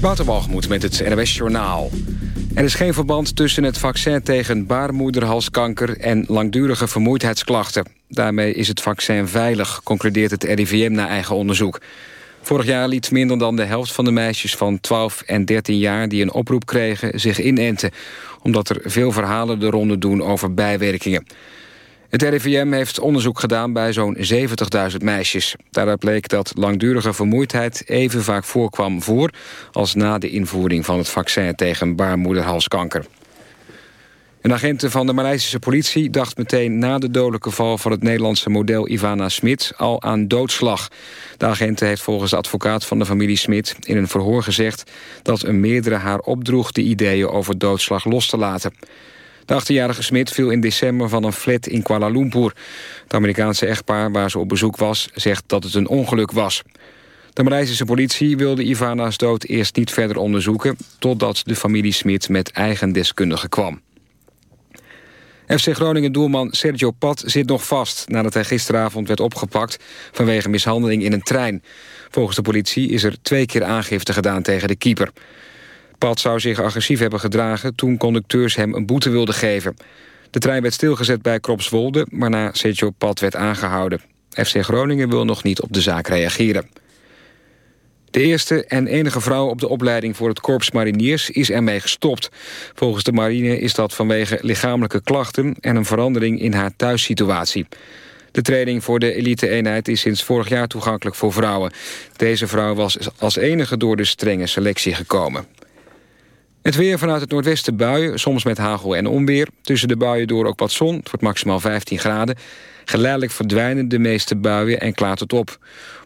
Waterwalgemoed met het NWS Journaal. Er is geen verband tussen het vaccin tegen baarmoederhalskanker... en langdurige vermoeidheidsklachten. Daarmee is het vaccin veilig, concludeert het RIVM na eigen onderzoek. Vorig jaar liet minder dan de helft van de meisjes van 12 en 13 jaar... die een oproep kregen, zich inenten. Omdat er veel verhalen de ronde doen over bijwerkingen. Het RIVM heeft onderzoek gedaan bij zo'n 70.000 meisjes. Daaruit bleek dat langdurige vermoeidheid even vaak voorkwam voor... als na de invoering van het vaccin tegen baarmoederhalskanker. Een agent van de Maleisische politie dacht meteen na de dodelijke val... van het Nederlandse model Ivana Smit al aan doodslag. De agent heeft volgens de advocaat van de familie Smit in een verhoor gezegd... dat een meerdere haar opdroeg de ideeën over doodslag los te laten. De 18-jarige Smit viel in december van een flat in Kuala Lumpur. Het Amerikaanse echtpaar waar ze op bezoek was... zegt dat het een ongeluk was. De Maleisische politie wilde Ivana's dood eerst niet verder onderzoeken... totdat de familie Smit met eigen deskundige kwam. FC Groningen-doelman Sergio Pat zit nog vast... nadat hij gisteravond werd opgepakt vanwege mishandeling in een trein. Volgens de politie is er twee keer aangifte gedaan tegen de keeper. Pat zou zich agressief hebben gedragen toen conducteurs hem een boete wilden geven. De trein werd stilgezet bij Kropswolde, waarna Sergio Pat werd aangehouden. FC Groningen wil nog niet op de zaak reageren. De eerste en enige vrouw op de opleiding voor het Korps Mariniers is ermee gestopt. Volgens de marine is dat vanwege lichamelijke klachten en een verandering in haar thuissituatie. De training voor de elite-eenheid is sinds vorig jaar toegankelijk voor vrouwen. Deze vrouw was als enige door de strenge selectie gekomen. Het weer vanuit het noordwesten buien, soms met hagel en onweer. Tussen de buien door ook wat zon, het wordt maximaal 15 graden. Geleidelijk verdwijnen de meeste buien en klaart het op.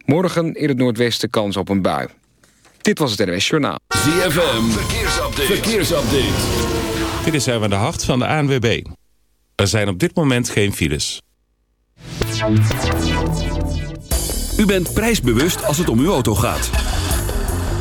Morgen in het noordwesten kans op een bui. Dit was het NWS Journaal. ZFM, verkeersupdate. verkeersupdate. Dit is even de hart van de ANWB. Er zijn op dit moment geen files. U bent prijsbewust als het om uw auto gaat.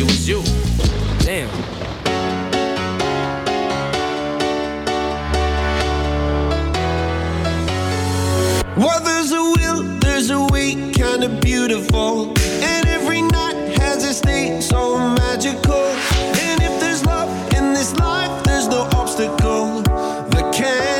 it was you. Damn. Well, there's a will, there's a way, kinda beautiful. And every night has a state so magical. And if there's love in this life, there's no obstacle that can't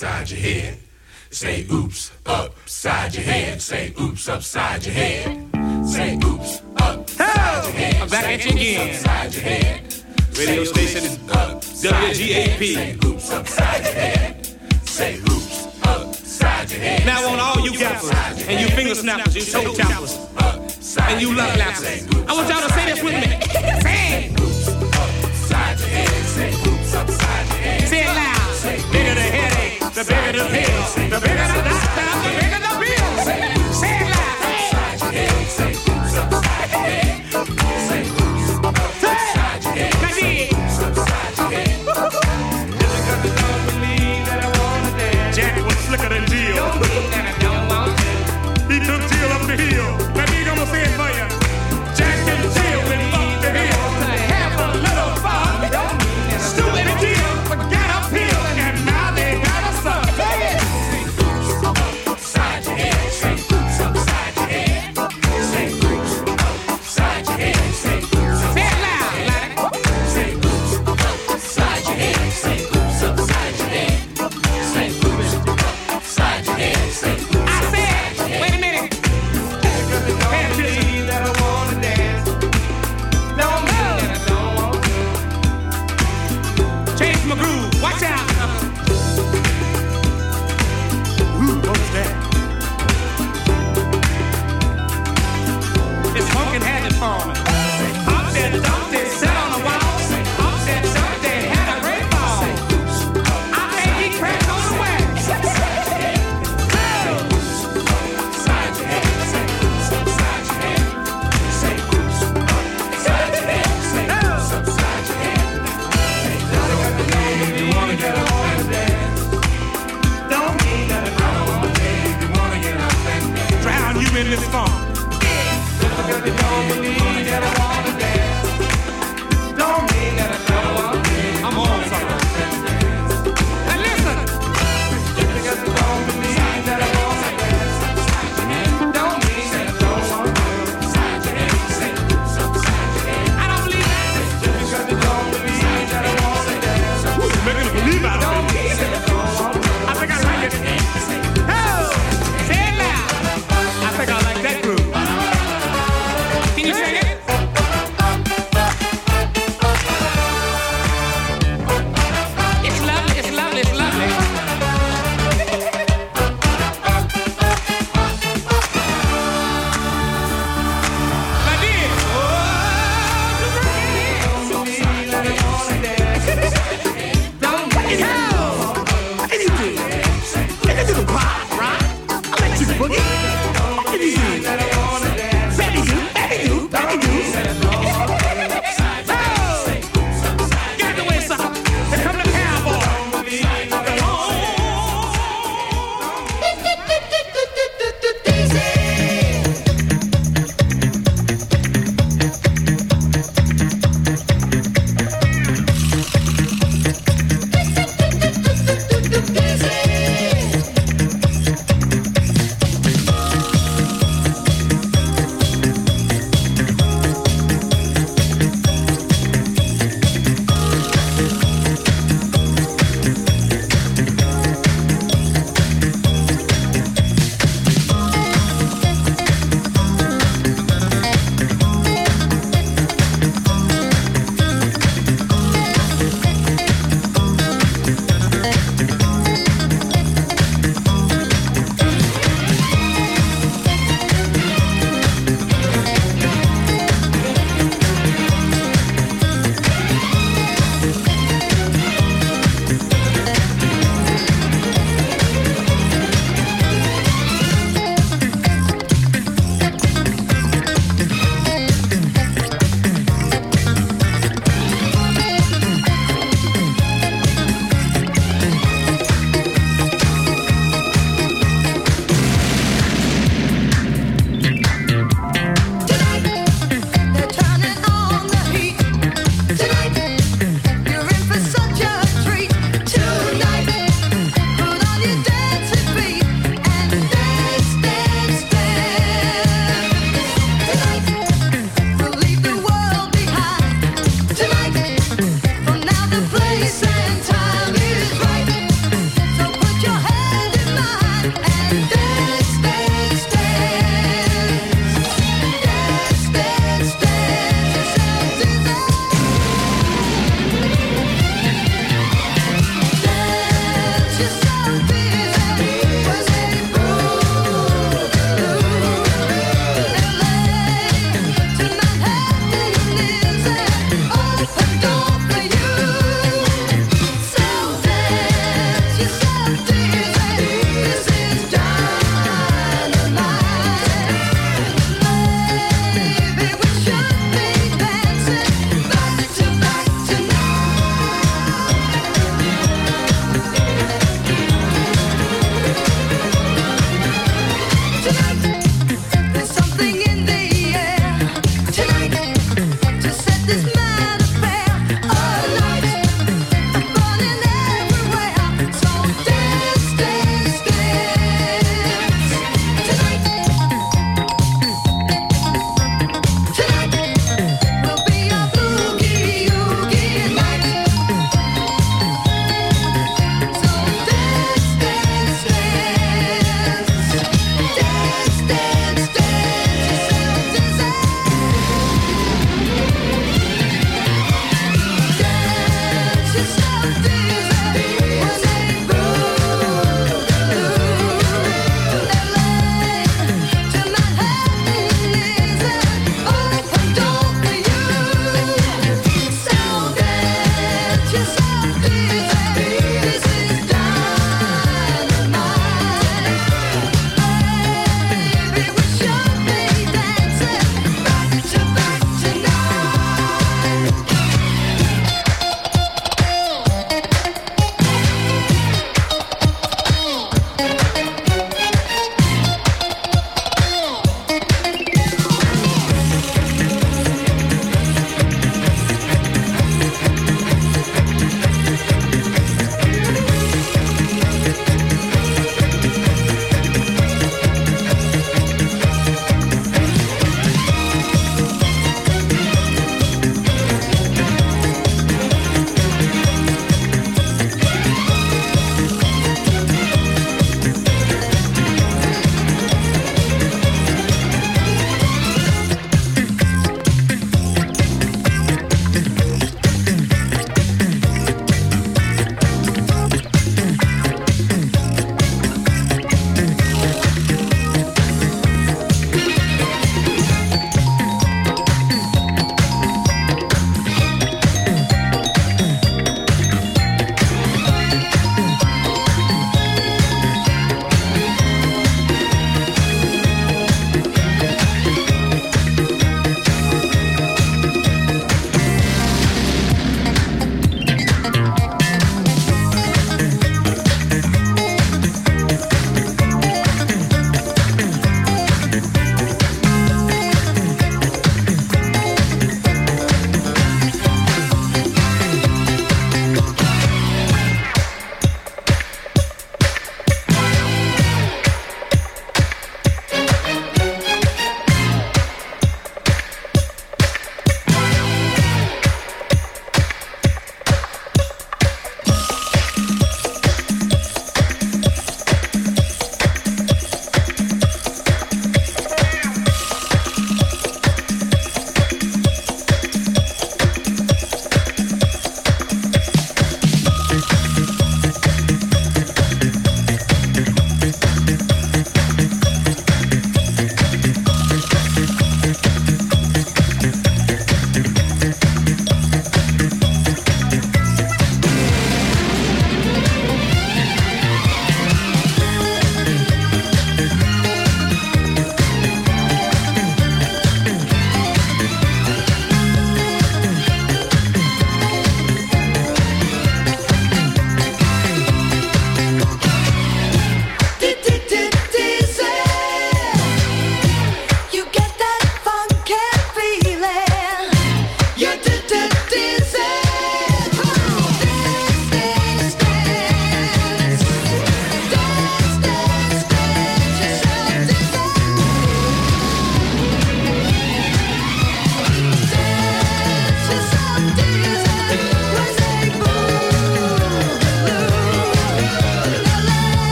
upside your head. Say oops upside your head. Say oops upside your head. Say oops upside your head. I'm back at you again. Upside your head. Radio station is WGAP. Say oops upside your head. Say oops upside your head. Now on all you gappers and you finger snappers, you toe choppers, and you love lappers, I want y'all to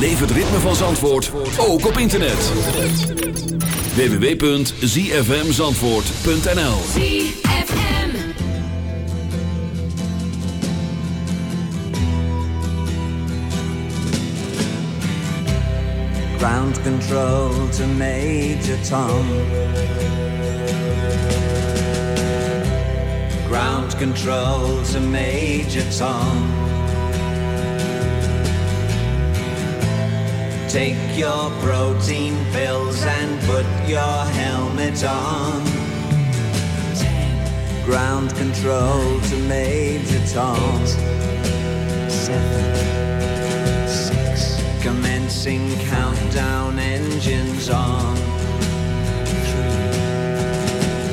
het ritme van Zandvoort ook op internet. www.zfmzandvoort.nl ZFM. Ground control to Major Tom. Ground control to Major Tom. Take your protein pills and put your helmet on. Ground control to Major Tom. Seven, six. Commencing countdown engines on. Three,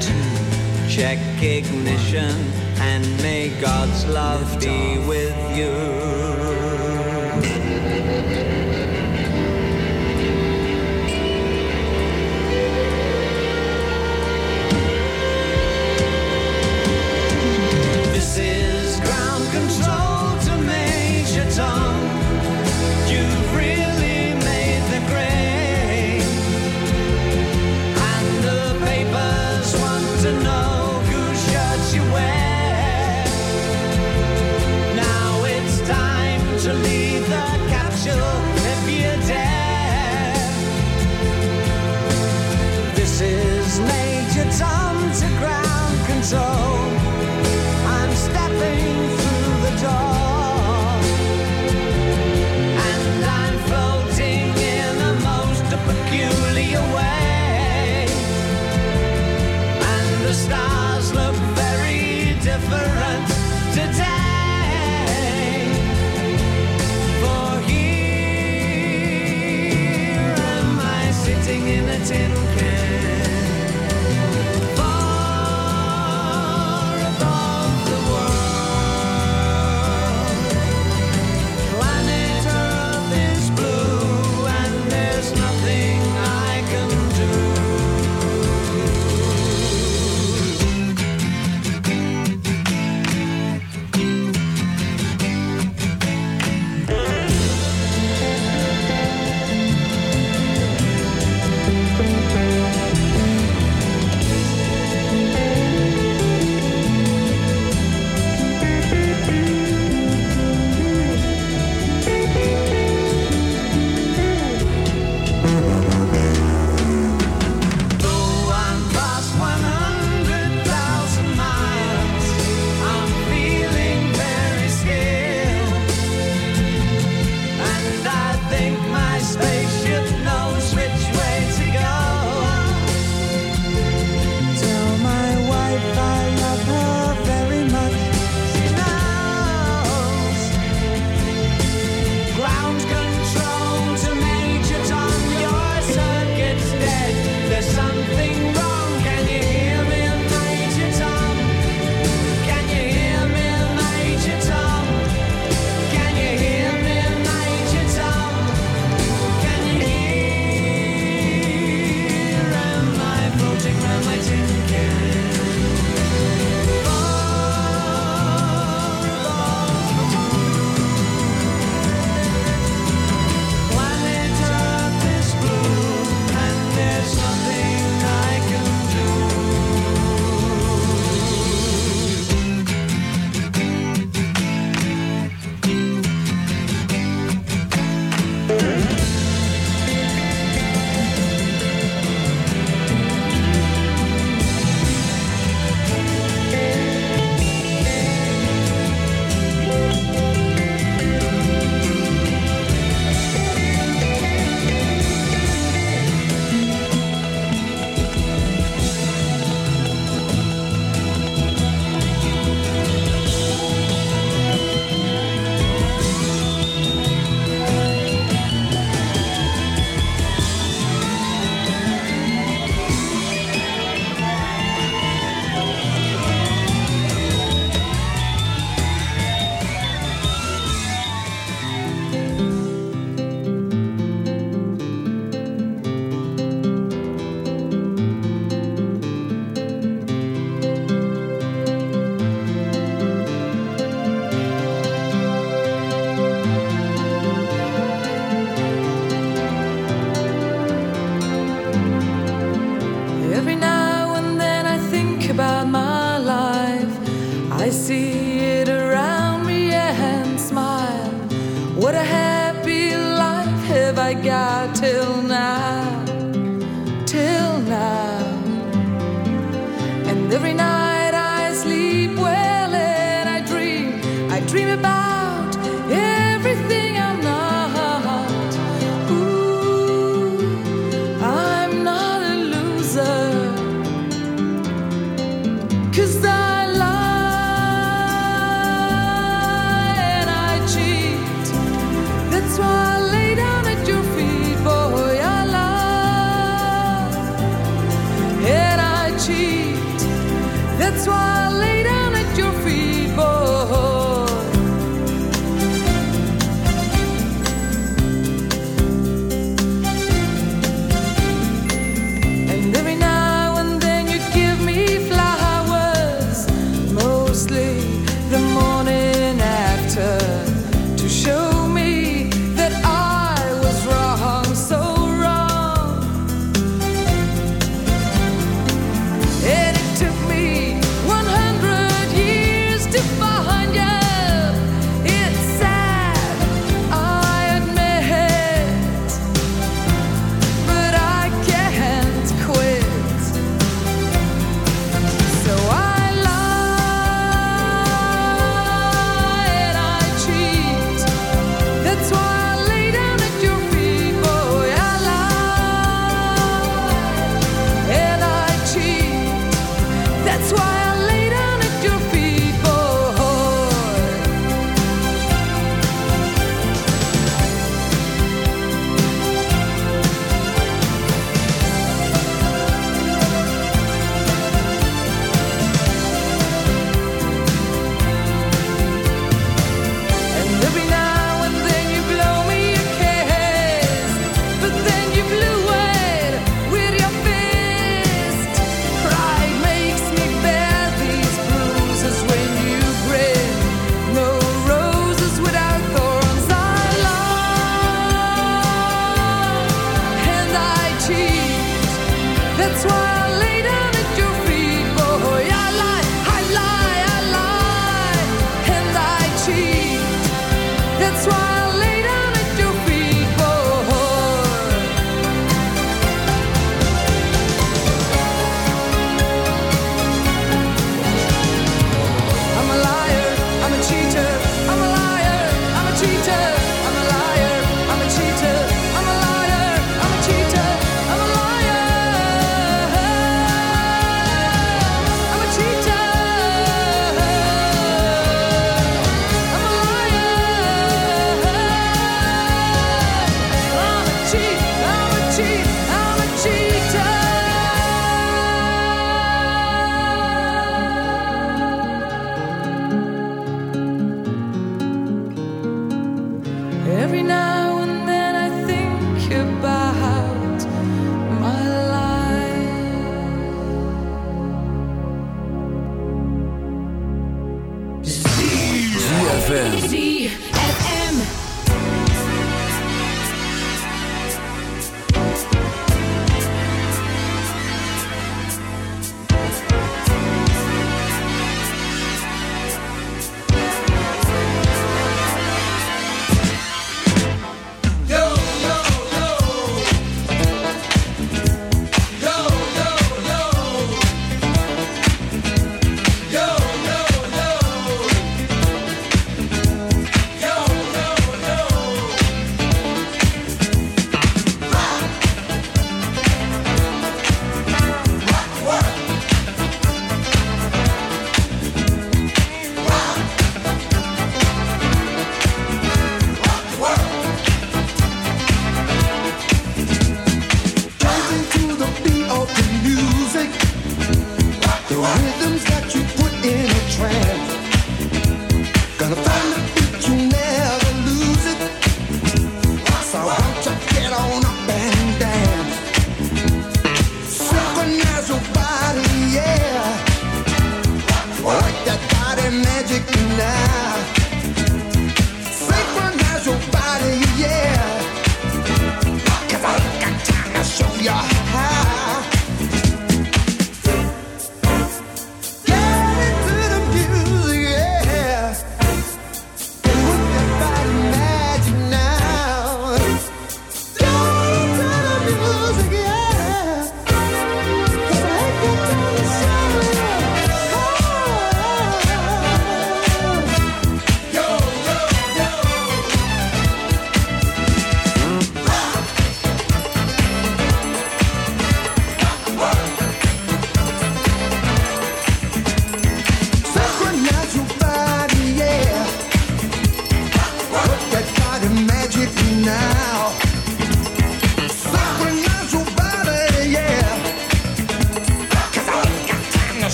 two. Check ignition and may God's love be with you. Major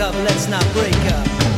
up, let's not break up.